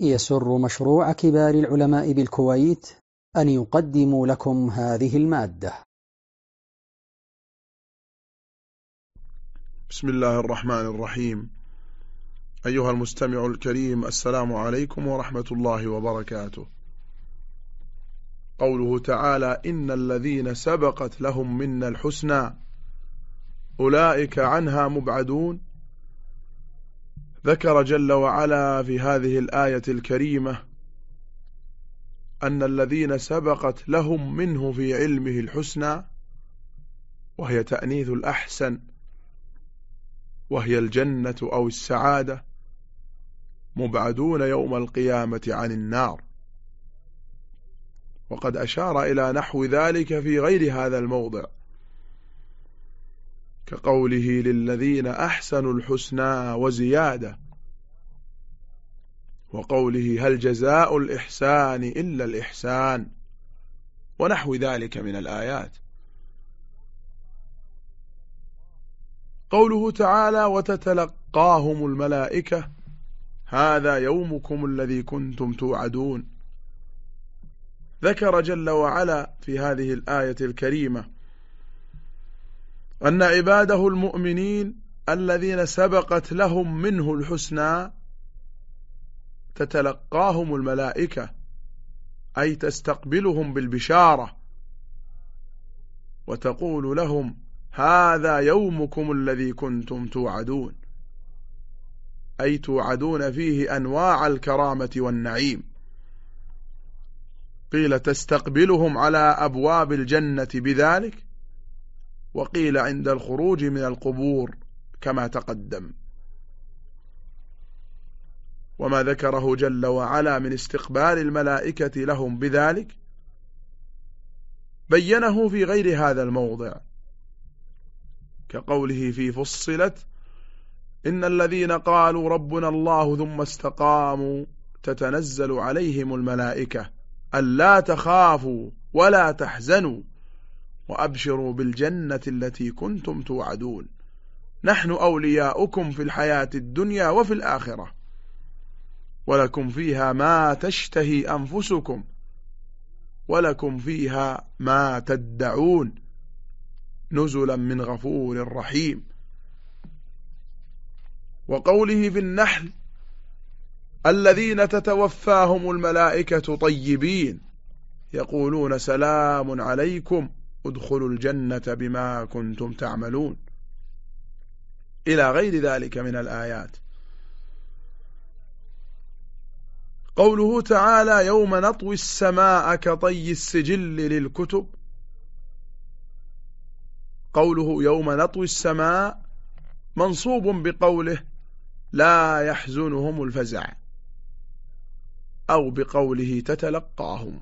يسر مشروع كبار العلماء بالكويت أن يقدم لكم هذه المادة. بسم الله الرحمن الرحيم. أيها المستمع الكريم السلام عليكم ورحمة الله وبركاته. قوله تعالى إن الذين سبقت لهم منا الحسنى أولئك عنها مبعدون. ذكر جل وعلا في هذه الآية الكريمة أن الذين سبقت لهم منه في علمه الحسنى وهي تأنيث الأحسن وهي الجنة أو السعادة مبعدون يوم القيامة عن النار. وقد أشار إلى نحو ذلك في غير هذا الموضع. كقوله للذين أحسنوا الحسنى وزيادة وقوله هل جزاء الإحسان إلا الإحسان ونحو ذلك من الآيات. قوله تعالى وتتلقاهم الملائكة هذا يومكم الذي كنتم توعدون. ذكر جل وعلا في هذه الآية الكريمة أن عباده المؤمنين الذين سبقت لهم منه الحسنى تتلقاهم الملائكة أي تستقبلهم بالبشارة وتقول لهم هذا يومكم الذي كنتم توعدون أي توعدون فيه أنواع الكرامة والنعيم. قيل تستقبلهم على أبواب الجنة بذلك؟ وقيل عند الخروج من القبور كما تقدم. وما ذكره جل وعلا من استقبال الملائكة لهم بذلك بينه في غير هذا الموضع كقوله في فصلت إن الذين قالوا ربنا الله ثم استقاموا تتنزل عليهم الملائكة ألا تخافوا ولا تحزنوا. وأبشروا بالجنة التي كنتم توعدون. نحن أولياؤكم في الحياة الدنيا وفي الآخرة. ولكم فيها ما تشتهي أنفسكم. ولكم فيها ما تدعون. نزلا من غفور رحيم. وقوله في النحل الذين تتوفاهم الملائكة طيبين. يقولون سلام عليكم. ادخلوا الجنة بما كنتم تعملون. إلى غير ذلك من الآيات. قوله تعالى يوم نطوي السماء كطي السجل للكتب. قوله يوم نطوي السماء منصوب بقوله لا يحزنهم الفزع أو بقوله تتلقاهم.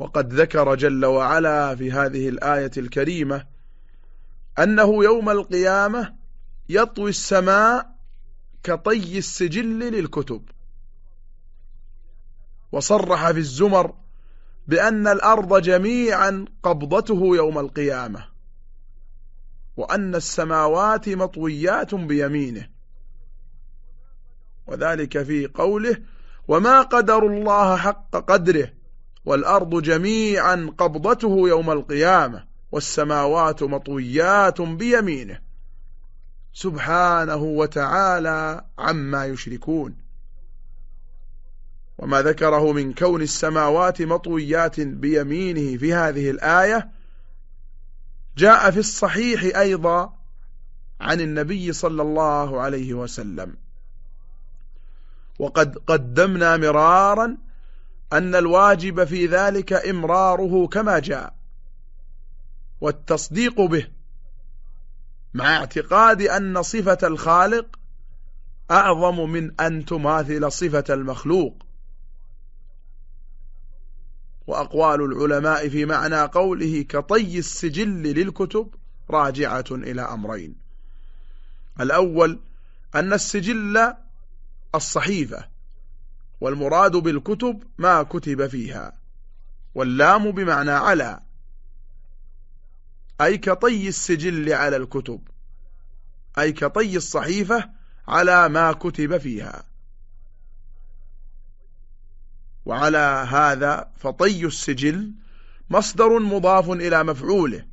وقد ذكر جل وعلا في هذه الآية الكريمة أنه يوم القيامة يطوي السماء كطي السجل للكتب. وصرح في الزمر بأن الأرض جميعا قبضته يوم القيامة وأن السماوات مطويات بيمينه. وذلك في قوله وما قدر الله حق قدره والأرض جميعا قبضته يوم القيامة والسماوات مطويات بيمينه. سبحانه وتعالى عما يشركون. وما ذكره من كون السماوات مطويات بيمينه في هذه الآية جاء في الصحيح أيضا عن النبي صلى الله عليه وسلم. وقد قدمنا مرارا أن الواجب في ذلك إمراره كما جاء والتصديق به مع اعتقاد أن صفة الخالق أعظم من أن تماثل صفة المخلوق. وأقوال العلماء في معنى قوله كطي السجل للكتب راجعة إلى أمرين. الأول أن السجل الصحيفة والمراد بالكتب ما كتب فيها واللام بمعنى على أي كطي السجل على الكتب أي كطي الصحيفة على ما كتب فيها. وعلى هذا فطي السجل مصدر مضاف إلى مفعوله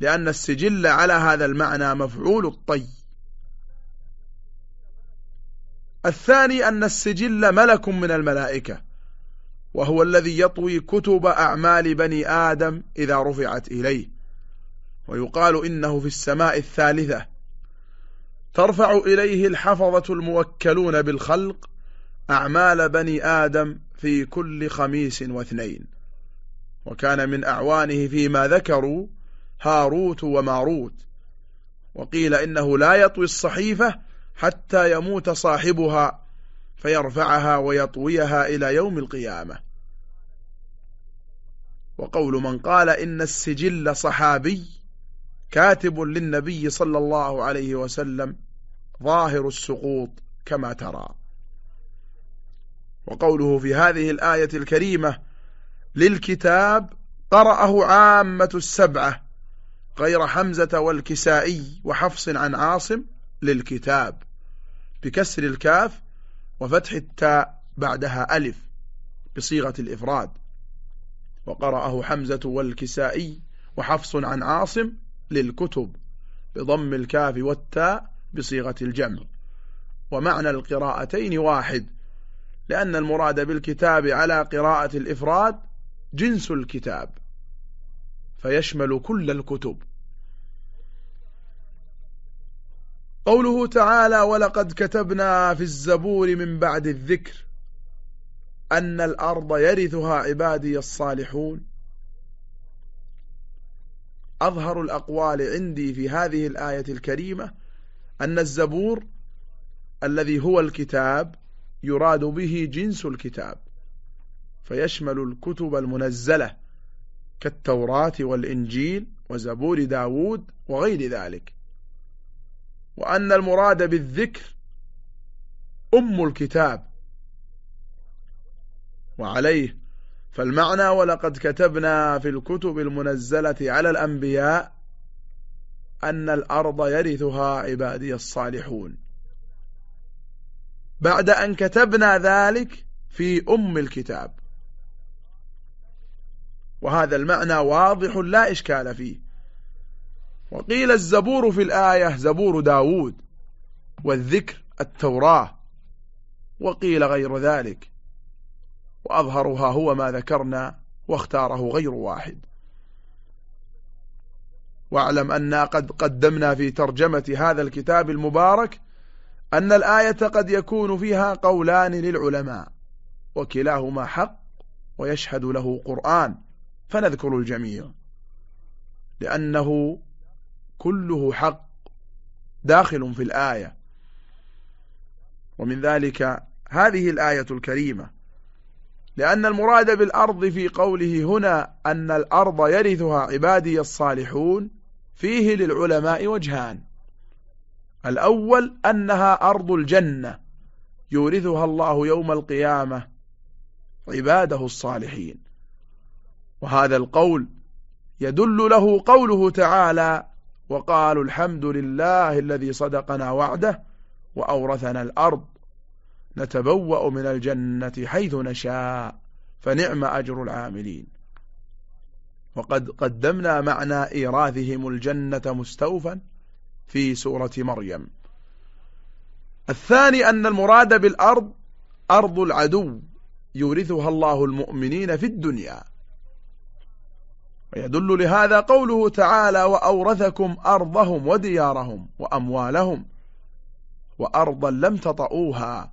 لأن السجل على هذا المعنى مفعول الطي. الثاني أن السجل ملك من الملائكة وهو الذي يطوي كتب أعمال بني آدم إذا رفعت إليه ويقال إنه في السماء الثالثة. ترفع إليه الحفظة الموكلون بالخلق أعمال بني آدم في كل خميس واثنين. وكان من أعوانه فيما ذكروا هاروت وماروت وقيل إنه لا يطوي الصحيفة حتى يموت صاحبها فيرفعها ويطويها إلى يوم القيامة. وقول من قال إن السجل صحابي كاتب للنبي صلى الله عليه وسلم ظاهر السقوط كما ترى. وقوله في هذه الآية الكريمة للكتاب قرأه عامة السبعة غير حمزة والكسائي وحفص عن عاصم للكتاب. بكسر الكاف وفتح التاء بعدها ألف بصيغة الإفراد. وقرأه حمزة والكسائي وحفص عن عاصم للكتب بضم الكاف والتاء بصيغة الجمع. ومعنى القراءتين واحد لأن المراد بالكتاب على قراءة الإفراد جنس الكتاب فيشمل كل الكتب. قوله تعالى ولقد كتبنا في الزبور من بعد الذكر أن الأرض يرثها عبادي الصالحون. أظهر الأقوال عندي في هذه الآية الكريمة أن الزبور الذي هو الكتاب يراد به جنس الكتاب فيشمل الكتب المنزلة كالتوراة والإنجيل وزبور داود وغير ذلك. وأن المراد بالذكر أم الكتاب. وعليه فالمعنى ولقد كتبنا في الكتب المنزلة على الأنبياء أن الأرض يرثها عبادي الصالحون. بعد أن كتبنا ذلك في أم الكتاب. وهذا المعنى واضح لا إشكال فيه. وقيل الزبور في الآية زبور داود والذكر التوراة وقيل غير ذلك. وأظهرها هو ما ذكرنا واختاره غير واحد. واعلم أننا قد قدمنا في ترجمة هذا الكتاب المبارك أن الآية قد يكون فيها قولان للعلماء وكلاهما حق ويشهد له قرآن فنذكر الجميع. لأنه كله حق. داخل في الآية. ومن ذلك هذه الآية الكريمة. لأن المراد بالأرض في قوله هنا أن الأرض يرثها عبادي الصالحون فيه للعلماء وجهان. الأول أنها أرض الجنة. يورثها الله يوم القيامة عباده الصالحين. وهذا القول يدل له قوله تعالى وقالوا الحمد لله الذي صدقنا وعده وأورثنا الأرض نتبوأ من الجنة حيث نشاء فنعم أجر العاملين. وقد قدمنا معنى إيراثهم الجنة مستوفا في سورة مريم. الثاني أن المراد بالأرض أرض العدو يورثها الله المؤمنين في الدنيا. ويدل لهذا قوله تعالى وأورثكم أرضهم وديارهم وأموالهم وأرضا لم تطئوها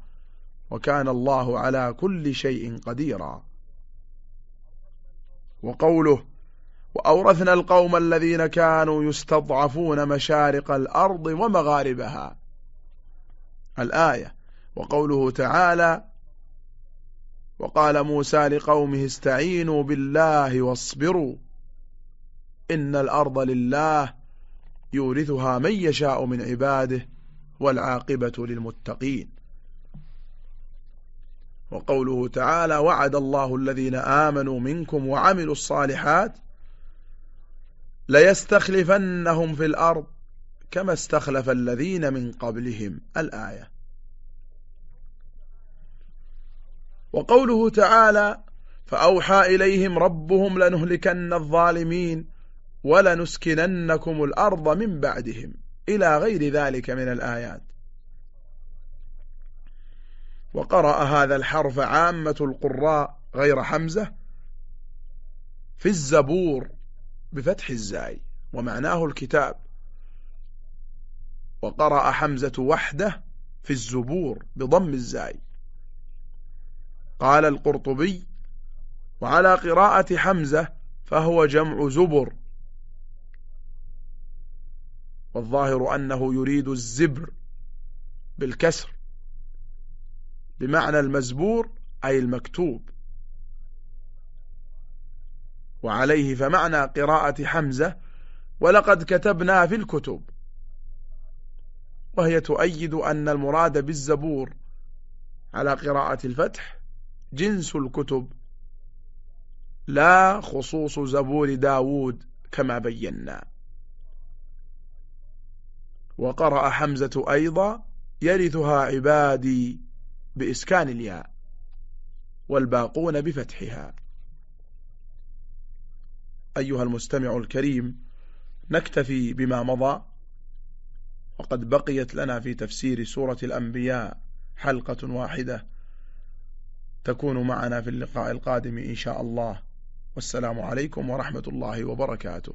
وكان الله على كل شيء قديرا. وقوله وأورثنا القوم الذين كانوا يستضعفون مشارق الأرض ومغاربها. الآية وقوله تعالى وقال موسى لقومه استعينوا بالله واصبروا. إن الأرض لله يورثها من يشاء من عباده والعاقبة للمتقين. وقوله تعالى وعد الله الذين آمنوا منكم وعملوا الصالحات ليستخلفنهم في الأرض كما استخلف الذين من قبلهم. الآية. وقوله تعالى فأوحى إليهم ربهم لنهلكن الظالمين ولنسكننكم الأرض من بعدهم إلى غير ذلك من الآيات. وقرأ هذا الحرف عامة القراء غير حمزة في الزبور بفتح الزاي ومعناه الكتاب. وقرأ حمزة وحده في الزبور بضم الزاي. قال القرطبي وعلى قراءة حمزة فهو جمع زبر والظاهر أنه يريد الزبر بالكسر بمعنى المزبور أي المكتوب. وعليه فمعنى قراءة حمزة ولقد كتبنا في الكتب وهي تؤيد أن المراد بالزبور على قراءة الفتح جنس الكتب لا خصوص زبور داود كما بينا. وقرأ حمزة أيضا يرثها عبادي بإسكان الياء والباقون بفتحها. أيها المستمع الكريم نكتفي بما مضى وقد بقيت لنا في تفسير سورة الأنبياء حلقة واحدة. تكون معنا في اللقاء القادم إن شاء الله. والسلام عليكم ورحمة الله وبركاته.